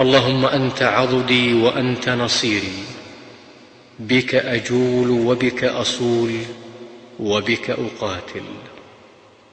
اللهم أنت عضدي وأنت نصيري. بك أجول وبك أصول وبك أقاتل.